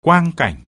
quang cảnh.